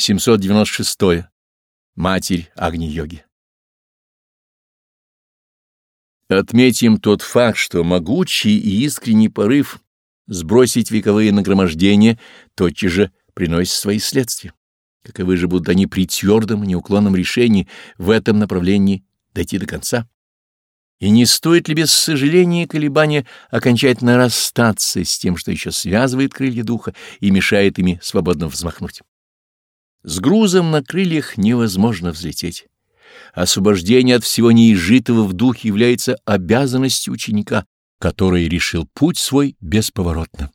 796. Матерь Агни-йоги Отметим тот факт, что могучий и искренний порыв сбросить вековые нагромождения тотчас же приносит свои следствия. Каковы же будут они при твердом и неуклонном решении в этом направлении дойти до конца? И не стоит ли без сожаления и колебания окончательно расстаться с тем, что еще связывает крылья духа и мешает ими свободно взмахнуть? С грузом на крыльях невозможно взлететь. Освобождение от всего неизжитого в духе является обязанностью ученика, который решил путь свой бесповоротно.